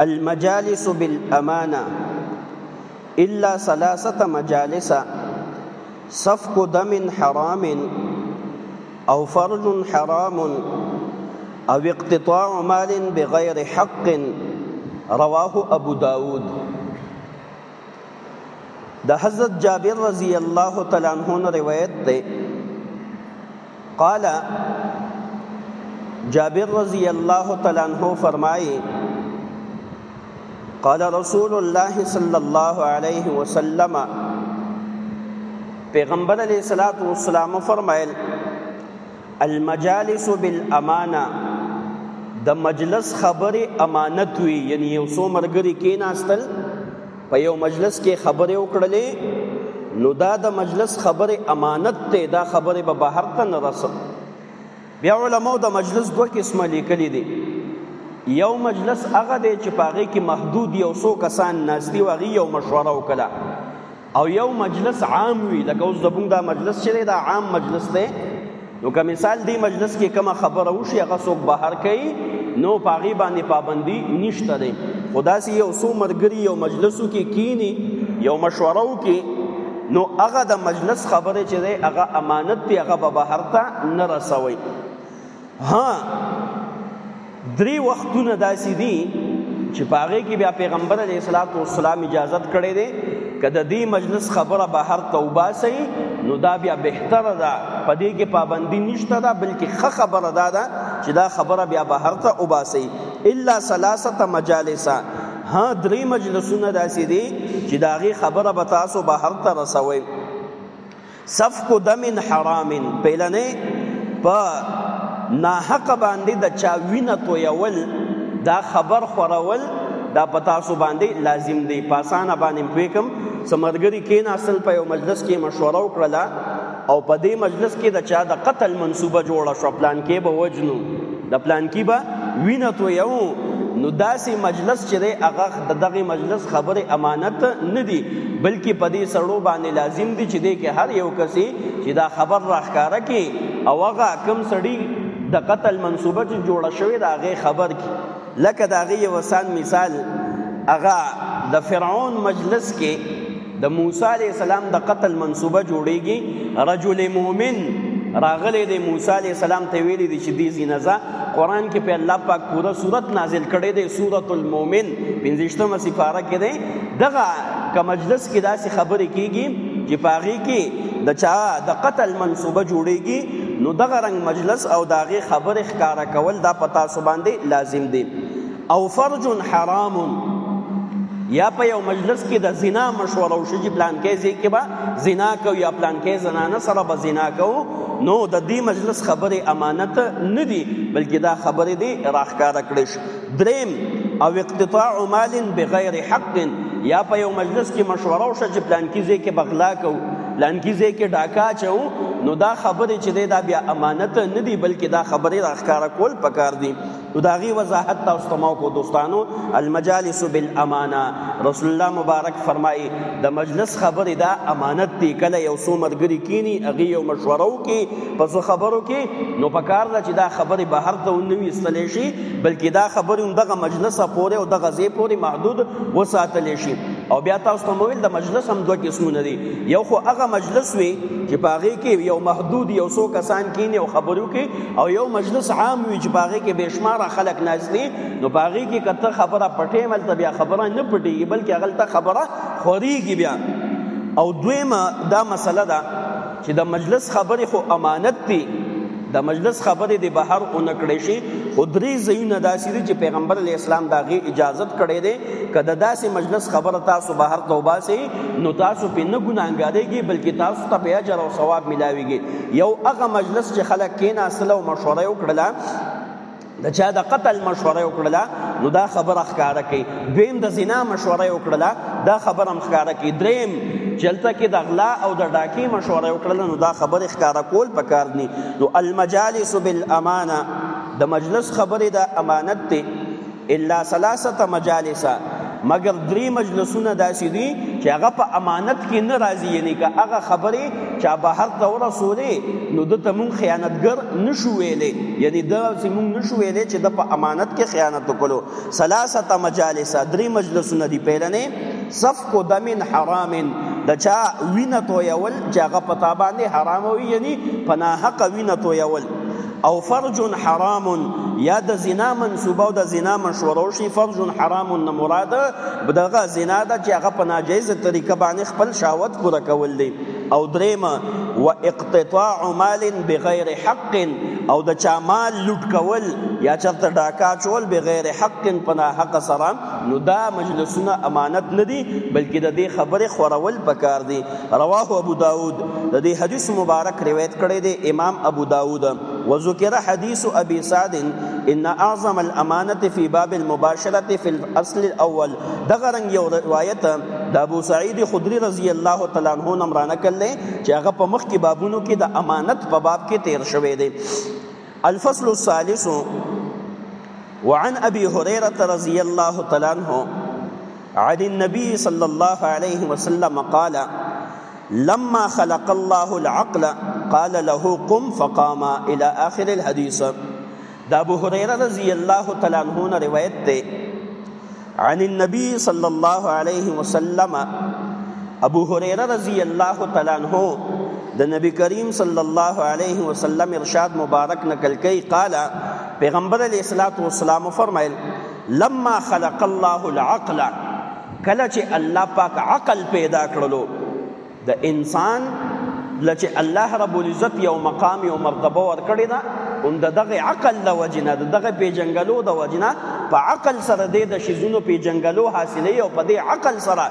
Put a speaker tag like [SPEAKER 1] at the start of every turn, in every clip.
[SPEAKER 1] المجالس بالأمانة إلا ثلاثة مجالس صفق دم حرام أو فرج حرام أو اقتطاع مال بغير حق رواه أبو داود دا حضرت جابر رضی اللہ تعالیٰ عنہ روایت تے قال جابر رضی الله تعالی عنہ فرمایي قال رسول الله صلی الله علیه وسلم پیغمبر علیہ الصلوۃ والسلام فرمایل المجالس بالامانه د مجلس خبره امانت وی یعنی یو سو مرګری کیناستل په یو مجلس کې خبرې وکړلې نو دا د مجلس خبره امانت ته دا خبره به بهر ته نه رسو بیا علماء د مجلس دوه قسمه لیکلي دي یو مجلس هغه دی چې پاغه کې محدود یو څو کسان ناشتي وغي یو مشوره وکړه او یو مجلس عام وي لکه اوس زمونږ دا مجلس چې دا عام مجلس دی نو که مثال دی مجلس کې کومه خبره وشي هغه څوک بهر کوي نو پاغي باندې پابندي نشته دی خدا سي یو څو مرګري یو مجلسو کې کینی یو مشوره وکي نو هغه د مجلس خبره چې دی هغه امانت دی هغه به بهر ته نه رسوي ها درې وختونه داسې دي چې په هغه کې بیا پیغمبر علیه الصلاۃ والسلام اجازه کړې ده کله دې مجلس خبره بهر توبه سي نو دا بیا بهتره ده پدې کې پابندي نشته ده بلکې خه خبره ده دا چې دا خبره بیا بهر ته وباسي الا ثلاثه مجالس ها درې مجلسونه داسې دي چې داغي خبره به تاسو بهر ته رسوي سفک دم حرام پیلنې په ناحق باندې د چا وینه تویول دا خبر خورول دا پتا سو باندې لازم دی پاسانه باندې پویکم سمرګری کې ناسل په یو مجلس کې مشوره وکړه او په دې مجلس کې د چا د قتل منسوبه جوړه شو پلان کې به وجنو د پلان کې به وینه تویو نو داسې مجلس چې هغه د دغه مجلس خبره امانت نه دی بلکې په دې سړو باندې لازم دی چې دې کې هر یو کسي چې دا خبر راخکاره کی او هغه کم سړی د قتل منسوبه چې جوړ شوی دا غي خبر کی لکه دا غي وسان مثال هغه د فرعون مجلس کې د موسی علی السلام د قتل منسوبه جوړیږي رجل مؤمن راغلی دی موسی علی السلام ته ویلي دي چې دې زینزه قران کې په الله پاک پوره صورت نازل کړي دی سورۃ المؤمن پنځشتمه سپاره کې دی دغه که مجلس کې داسې خبرې کیږي چې پاغي کې د چا د قتل منسوبه جوړیږي نو دغه رنگ مجلس او داغه خبره ښکارا کول دا پتا سو باندې لازم دی او فرج حرام یا په یو مجلس کې د زنا مشوره وشي چې پلان کې ځي کې با زنا کو یا پلان کې زنانه سره به زنا کو نو د دې مجلس خبره امانت نه دی بلکې دا خبره دی راخکار کړی شي دریم او اقتطاع مال بغیر حق یا په یو مجلس کې مشوره وشي چې پلان کې ځي کې بغلا کو پلان کې ځي کې ډاکا چو نو دا خبره چې دا بیا امانت نه دی بلکې دا خبره راخکار کول پکار دی نو دا غي وضاحت تاسو ته مو کو دوستانو المجالس بالامانه رسول الله مبارک فرمایي د مجلس خبرې دا امانت دی کله یو څو مرګري کینی اغي یو مشوره وکي په څو خبرو کې نو پکار ده چې دا خبرې بهر ته ونوي استل شي بلکې دا خبرې دغه مجلس پورې او دغه ځای پورې محدود وساتل شي او بیا تاسو ته مویل د مجلس هم دوه قسمونه دي یو خو هغه مجلس وي چې پاغي کې یو محدود یو څو کسان کینی او خبرو کې او یو مجلس عام وي چې باغې کې بشمار خلک ناشتي نو باغې کې کته خبره پټې مل ته بیا خبره نه پټي بلکې غلطه خبره خوريږي بیا او دویمه دا مسله ده چې د مجلس خبرې خو امانت دي د مجلس خبرې د بهر اونکړې شي خو درې ځایونه داسې دي چې پیغمبر علی اسلام داغه اجازت کړې ده که د داسې مجلس خبره تاسو بهر ته وباسي نو تاسو په نه ګناهګارېږي بلکې تاسو ته په اجر او ثواب ملاويږي یو هغه مجلس چې خلک کېناستل او مشوره وکړله د چا د قتل مشوره وکړه نو دا خبره ښکاره کړي دویم د زنا مشوره وکړه دا خبره هم ښکاره کړي دریم چلته کې د غلا او د ډاکی مشوره وکړه نو دا خبره ښکاره کول پکار دي نو المجالس بالامانه د مجلس خبره د امانت ته الا ثلاثه مجالس مګر درې مجلسونه داسې دي چې هغه په امانت کې نه راځي یعنی که هغه خبرې چا بهر ته ورسولې نو د تمون خیانتګر نشو ویلې یعنی دا چې مونږ نشو ویلې چې د په امانت کې خیانت وکړو ثلاثه مجالس درې مجلسونه دي پیلنې صفق دم حرام د چا وینه تو یول چې هغه پتا باندې حرام وي یعنی پناه حق وینه تو یول او فرج حرام یا د زنا منسوبه او د زنا مشوره شي فرج حرام نه مراد دغه زنا ده چې هغه په ناجیزه طریقه باندې خپل شاوت پوره کول دي او درېما و اقتطاع مال بغیر حق او د چا مال لوټ کول یا چرته ډاکا چول بغیر حق پنا حق سره نو دا مجلسونه امانت نه دي بلکې د دې خبره خورول پکار دي رواه ابو داود د دې حدیث مبارک روایت کړی دی امام ابو داود وذکر حدیث ابي سعد ان اعظم الامانه في باب المباشره في الاصل الاول دغه رنګ یو روایت د ابو سعید خدری رضی الله تعالی عنہ نمرانه کړل چې هغه په مخ کې بابونو کې د امانت په باب کې تیر شوی دی الفصل الثالث وعن ابي هريره رضي الله تعالى عنه عن النبي صلى الله عليه وسلم قال لما خلق الله العقل قال له قم فقام الى اخر الحديث دا ابو هريره رضی الله تعالی عنہ نے روایت دے عن النبي صلى الله عليه وسلم ابو هريره رضی الله تعالی عنہ د نبی کریم صلی الله علیه وسلم ارشاد مبارک نقل کوي قال پیغمبر علیه الصلاۃ والسلام فرمایل لما خلق الله العقل کله چې الله پاک عقل پیدا کړلو د انسان لچ الله رب العزت یو مقام یو مرتبه ورکړی دا هم دغه عقل د وجنه دغه پیجنګلو د وجنه په عقل سره د شیزونو پیجنګلو حاصلې او په دې عقل سره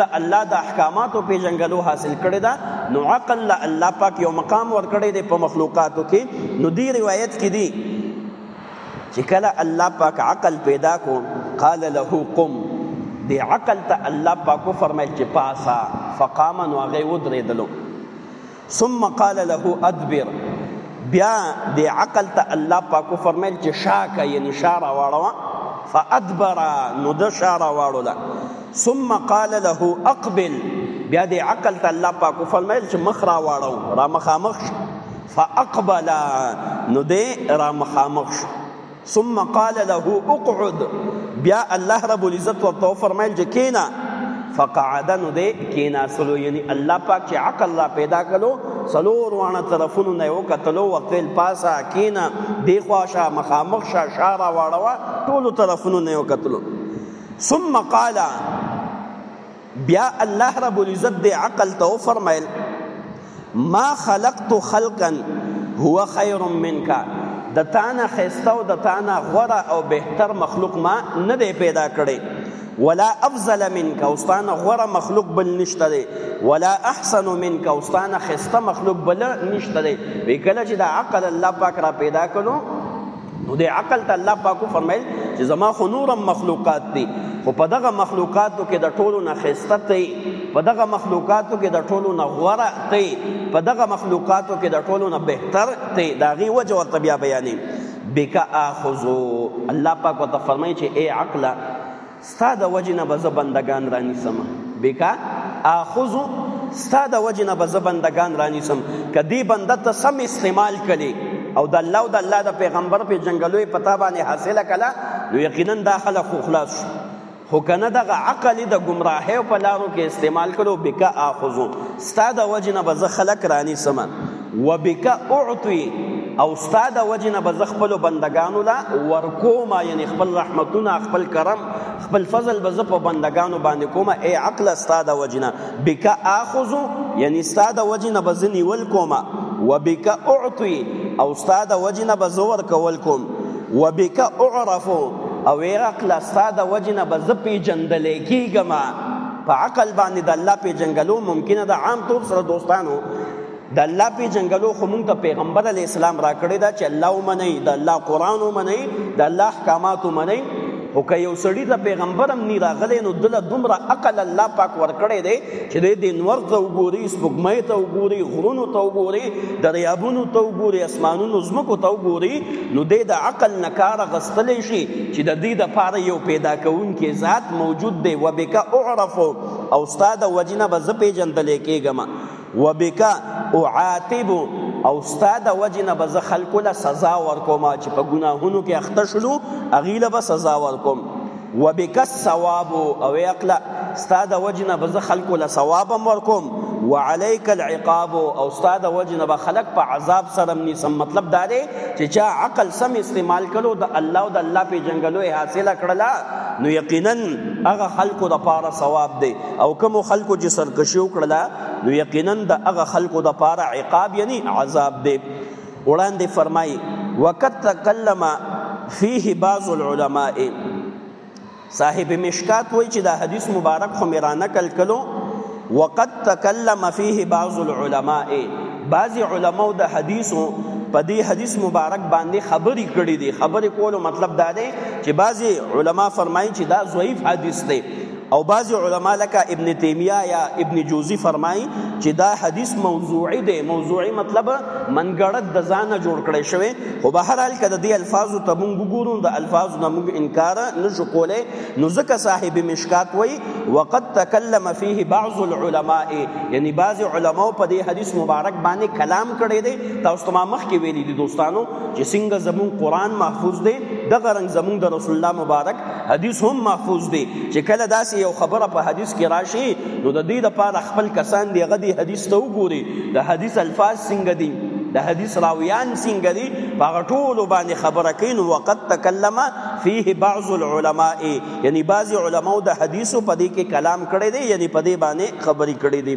[SPEAKER 1] د الله د احکاماتو پیجنګلو حاصل کړی دا نو عقل له الله پاک یو مقام ورکړی دی په مخلوقاتو کې نو دی روایت کې دی چې کله الله پاک عقل پیدا کو قال له قم دی عقل ته الله پاک فرمایل چې پاسا فقام نو هغه ودرېدلو ثم قال له ادبر بیا دی عقل ته الله پاک فرمایل چې شاکه یعنی شاره واړه فادبر نو د شاره واړو ثم قال له اقبل بیا د عقل ته الله پاک فرمایل چې مخ را واړو را مخامخ فاقبلا نو دې را مخامخ شو ثم قال له اقعد بیا الله رب العزت ورته فرمایل چې کینا فقعد نو دې کینا سلو یعنی الله پاک چې عقل را پیدا کړو سلور وانه طرفونو نه یو کتلو وقیل پاسا کینا دی خواشه مخامخ شا شارا واړوا ټولو طرفونو نه یو کتلو ثم قال بیا الله رب العزت د عقل ته فرمایل ما خلقت خلقا هو خیر منک د تانه خسته او د تانه غوره او بهتر مخلوق ما نه دی پیدا کړی ولا افضل منك واستانه غره مخلوق بل نشته دی ولا احسن منك واستانه خسته مخلوق بل نشته دی وکړه چې د عقل الله پاک را پیدا کړو نو د عقل ته الله پاکو فرمایل چې زما خو نورم مخلوقات دي خو په دغه مخلوقاتو کې د ټولو نه خسته ته په دغه مخلوقاتو کې د ټولو نه غوره ته په دغه مخلوقاتو کې د ټولو نه بهتر ته دا غي وجه ورته بیا بیانې بک اخذو الله پاک ورته فرمایي چې اے عقل ستا د وجې نه به زه بندګان رانیسم بکا آخذو ستا د وجې نه به زه بندګان رانیسم که دې بنده ته سم استعمال کړي او د الله او د الله د پیغمبر په جنګلوې پتا باندې حاصله کړه نو یقینا دا خلک خو خلاص شو خو کنه دغه عقل د گمراهۍ په لارو کې استعمال کړو بکا آخذو ستا د وجې نه به زه خلک رانیسم وبک اعطی او ستا د وجې نه به زه خپلو بندګانو له ورکوم یعنې خپل رحمتونه خپل کرم خپل فضل به زه په بندګانو باندې کوم ای عقل ستا د وجې نه بک آخذو یعنې ستا د وجې نه به زه نیول کوم وبک اعطی او ستا د وجې نه به زه ورکول کوم وبک اعرفو او ای عقل ستا د وجې نه به زه پېژندلی کېږم په عقل باندې د الله پېژنګلو ممکنه ده عام طور سره دوستانو د الله په جنگلو خو مونږ ته پیغمبر علی اسلام را کړی دا چې الله ومني د الله قران ومني د الله احکامات ومني او که یو سړی ته پیغمبرم نی راغلی نو دله دومره عقل الله پاک ورکړی دی چې د انور ته وګوري سپوږمۍ ته وګوري غرونو ته وګوري دریابونو ته وګوري اسمانونو زمکو ته وګوري نو د د عقل نه کار غستلی شي چې د دې د پاره یو پیدا کوونکی ذات موجود دی وبکه اعرفو او استاد وجنه به زه پیژندل کېږم وبک اعاتب او ستا د وجه نه به زه خلکو له سزا ورکوم چې په ګناهونو کې اخته شلو هغوی له به سزا ورکوم وبک الثواب او عقلا ستا د وجه نه به زه خلکو له ثواب هم ورکوم وعليك العقاب او ستا د وجه نه به خلک په عذاب سره مني سم مطلب دا دی چې چا عقل سم استعمال کړو د الله او د الله په جنګلو حاصله کړله نو یقینا هغه خلکو د پاره ثواب دی او کوم خلکو چې سرکشي وکړله نو یقینا د هغه خلکو د پاره عقاب یعنی عذاب دی وړاندې فرمایي وقد تکلم فيه بعض العلماء صاحب مشکات وای چې دا حدیث مبارک خو میرا نقل کلو وقد تکلم فيه بعض العلماء بعض علماء د حدیثو په دې حدیث مبارک باندې خبرې کړې دي خبرې کولو مطلب دا دی چې بعضی علما فرمایي چې دا ضعیف حدیث دی او بعضی علما لکه ابن تیمیه یا ابن جوزی فرمایي چې دا حدیث موضوعي دی موضوعي مطلب منګړد د ځانه جوړ کړی شوی خو به هر حال کده دی الفاظو ته مونږ ګورو د الفاظو نه مونږ انکار نشو کولای نو ځکه صاحب مشکات وای وقد تکلم فيه بعض العلماء یعنی بعضی علما په دې حدیث مبارک باندې کلام کړی دی تاسو ته مخ کې ویلي دي دوستانو چې څنګه زمون قران محفوظ دی دغه رنګ زمون د رسول الله مبارک حدیث هم محفوظ دی چې کله داسې یو خبره په حدیث کې راشي نو د دې لپاره خپل کسان دی غدي حدیث ته وګوري د حدیث الفاظ څنګه دي د حدیث راویان څنګه دي هغه ټول باندې خبره کین وقت تکلم فيه بعض العلماء یعنی بعض علماو د حدیثو په دې کې کلام کړی دی یعنی په دې باندې خبرې کړې دي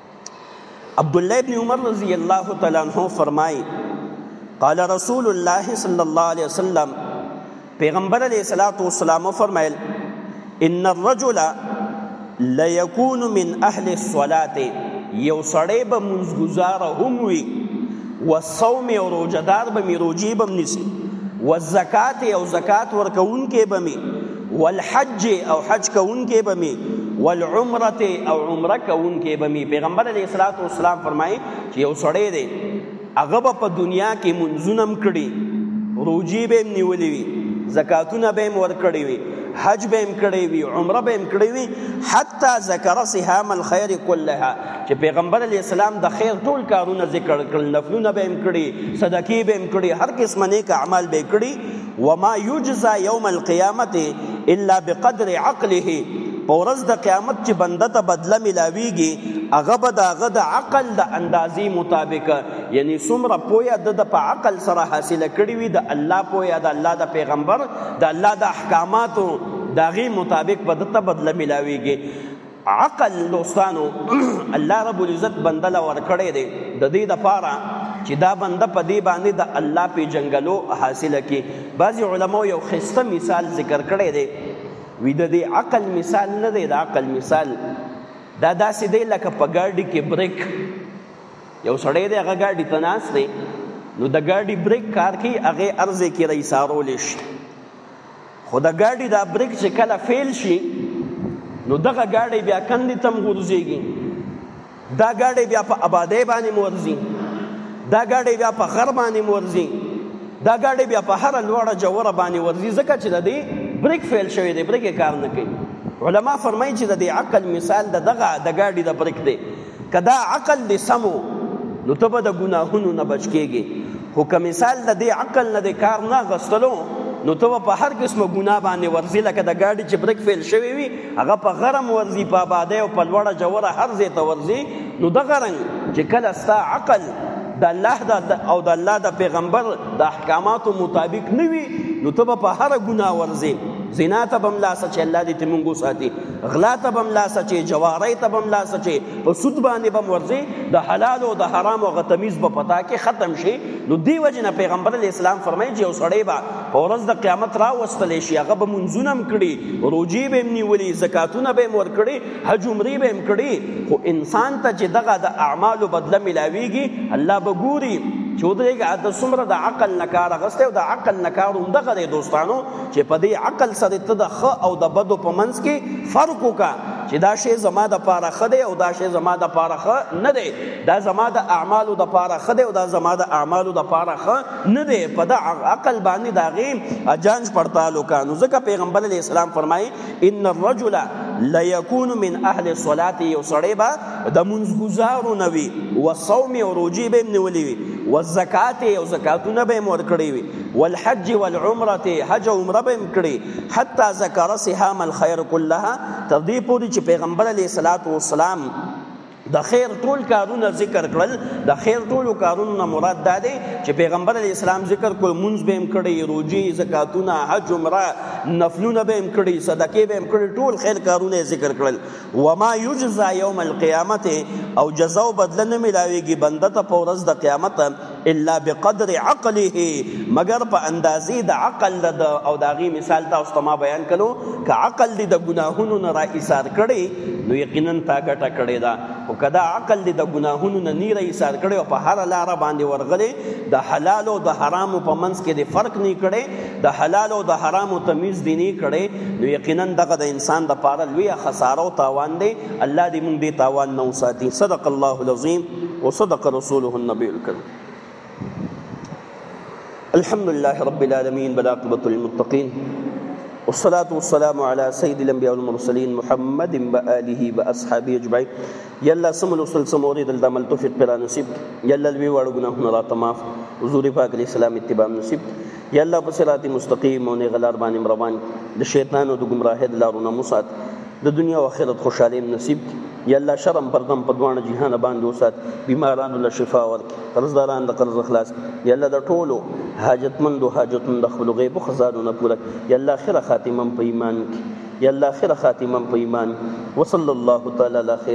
[SPEAKER 1] عبد الله ابن عمر رضی الله تعالی عنہ فرمایي قال رسول الله صلی الله علیه وسلم پیغمبر علیه الصلاۃ والسلام فرمایل ان الرجل لا يكون من اهل الصلاه یو سړی به منځګزار هم وي والصوم او روزدار به می روزي بم نسی والزکات او زکات ورکون کې بمی والحج او حج کوونکې به می والعمره او عمره کوونکې به می پیغمبر علیه الصلاۃ والسلام فرمایي چې یو سړی دی هغه په دنیا کې منځونم کړي روجي به نیولې وي زکاتونه به ور کړې وي حج به هم کړی وي عمره به هم کړی وي حتی ذکر سهام الخير كلها چې پیغمبر علی السلام د خیر ټول کارونه ذکر کړل نفلونه به هم کړی صدقې به هم کړی هر قسم نیک اعمال به کړی وما یجزا یوم القیامت الا بقدر عقله په ورځ د قیامت چې بنده ته بدله ملاویږي هغه به د هغه د عقل د اندازې مطابق یعنی څومره پویا د د په عقل سره حاصله کړی وي د الله پویا د الله د پیغمبر د الله د احکاماتو داغي مطابق به د ته بدله ملاویږي عقل دوستانو الله رب العزت بنده لا ورکړی دی د دې د پاره چې دا بنده په دې باندې د الله په جنگلو حاصله کی بعضی علما یو خسته مثال ذکر کړی دی وی د دې عقل مثال نه دی د عقل مثال دا داسې دی لکه په ګاډي کې بریک یو سړی دی هغه ګاډي ته ناست دی نو د ګاډي بریک کار کوي هغه ارزه کې رئیسارول شي خو د ګاډي دا بریک چې کله فیل شي نو دغه ګاډي بیا کندې تم غورځيږي دا ګاډي بیا په آبادې باندې مورځي دا ګاډي بیا په غر باندې مورځي دا ګاډي بیا په هر لوړه جوړه باندې ورځي ځکه چې د دې بریک فیل شوی دی بریک کار نه کوي علما فرمایي چې د دې عقل مثال د دغه د ګاډي د بریک دی که دا عقل دې سم و نو ته به د ګناهونو نه بچ کېږې خو که مثال د دې عقل نه د کار نه اخیستلو نو ته په هر قسمه ګناه باندې ورځې لکه د ګاډي چې بریک فیل شوی وي هغه په غرم ورځي په آبادۍ او په لوړه جوره هر ځای ته ورځي نو دغه رنګ چې کله ستا عقل د الله د او د الله د پیغمبر د احکاماتو مطابق نه وي نو ته په هر ګناه ورځې زنا ته بم لاس چې الله دې تمونګو ساتي غلا ته بم لاس چي جواري ته بم لاس چي په سود باندې بم ورځي د حلال او د حرام او غتمیز په پتا کې ختم شي نو دی وجنه پیغمبر اسلام فرمایي چې اوسړی با په ورځ د قیامت را وستل شي هغه به منځونم کړي روجي به نیولي زکاتونه به مور کړي حج عمرې به کړي خو انسان ته چې دغه د اعمالو بدله ملاويږي الله به ګوري چې ودرېږه د څومره د عقل نکار غسته او د عقل نکار هم دغه دوستانو چې په دې عقل سره ته د ښه او د بدو په منځ کې فرق وکا چې دا شی زما د پاره ښه دی او دا شی زما د پاره ښه نه دی دا زما د اعمالو د پاره ښه دی او دا زما د اعمالو د پاره ښه نه دی په دا عقل باندې دا غي اجانج پړتال وکا نو ځکه پیغمبر علی اسلام فرمایي ان الرجل لا يكون من اهل الصلاه یو سړی به د منځګزارو نوي او صوم او روجي به نیولې وي او زکات او زکاتونه به مور کړی وي والحج والعمره حج او عمره به کړي حتی ذکر سهام الخير كلها تر دې پوري چې پیغمبر علی صلوات و سلام د خیر ټول کارونه ذکر کړل د خیر ټول کارونه مراد دا دی چې پیغمبر علی اسلام ذکر کول مونږ به هم کړی روزي زکاتونه حج عمره نفلونه به هم کړی صدقې به هم کړی ټول خیر کارونه ذکر کړل وما یجزا یوم القیامت او جزا او بدله نه ملاویږي بنده ته په ورځ د قیامت الا بقدر عقله مگر په اندازې د عقل د او داغي مثال تاسو ته ما بیان کړو ک عقل دې د ګناهونو نه را ایثار کړي نو یقینا تا ګټه کړي دا او کدا عقل دې د ګناهونو نه نه را ایثار کړي او په هر لار باندې ورغلي د حلال او د حرام په منځ کې د فرق نه کړي د حلال او د حرامو تمیز دی نه کړي نو یقینا دغه د انسان د پاره لوی خساره او تاوان دی الله دې موږ دې تاوان نه وساتي صدق الله العظیم وصدق رسوله النبی الکریم الحمد لله رب العالمين بالعاقبة للمتقين والصلاة والسلام على سيد الأنبياء والمرسلين محمد وآله وأصحابه أجمعين يلا سمل وصل سموري دل دمل توفيق بلا نصيب يلا الوي وارغنا هنا لا تماف حضور پاک علیہ السلام اتباع نصیب یا الله په صراط مستقیم او نه غلار باندې روان د شیطان او د گمراهۍ د لارو نه مسات د دنیا او آخرت خوشاله نصیب یا الله شرم پر غم په دوانه جهان باندې وسات بیمارانو له شفا ورک قرضداران د قرض خلاص یا الله د ټولو حاجتمندو حاجتون د خپل غیب خزانو نه پوره یا الله خیره خاتمه په ایمان یا الله خیره خاتمه په ایمان وصلی الله تعالی علی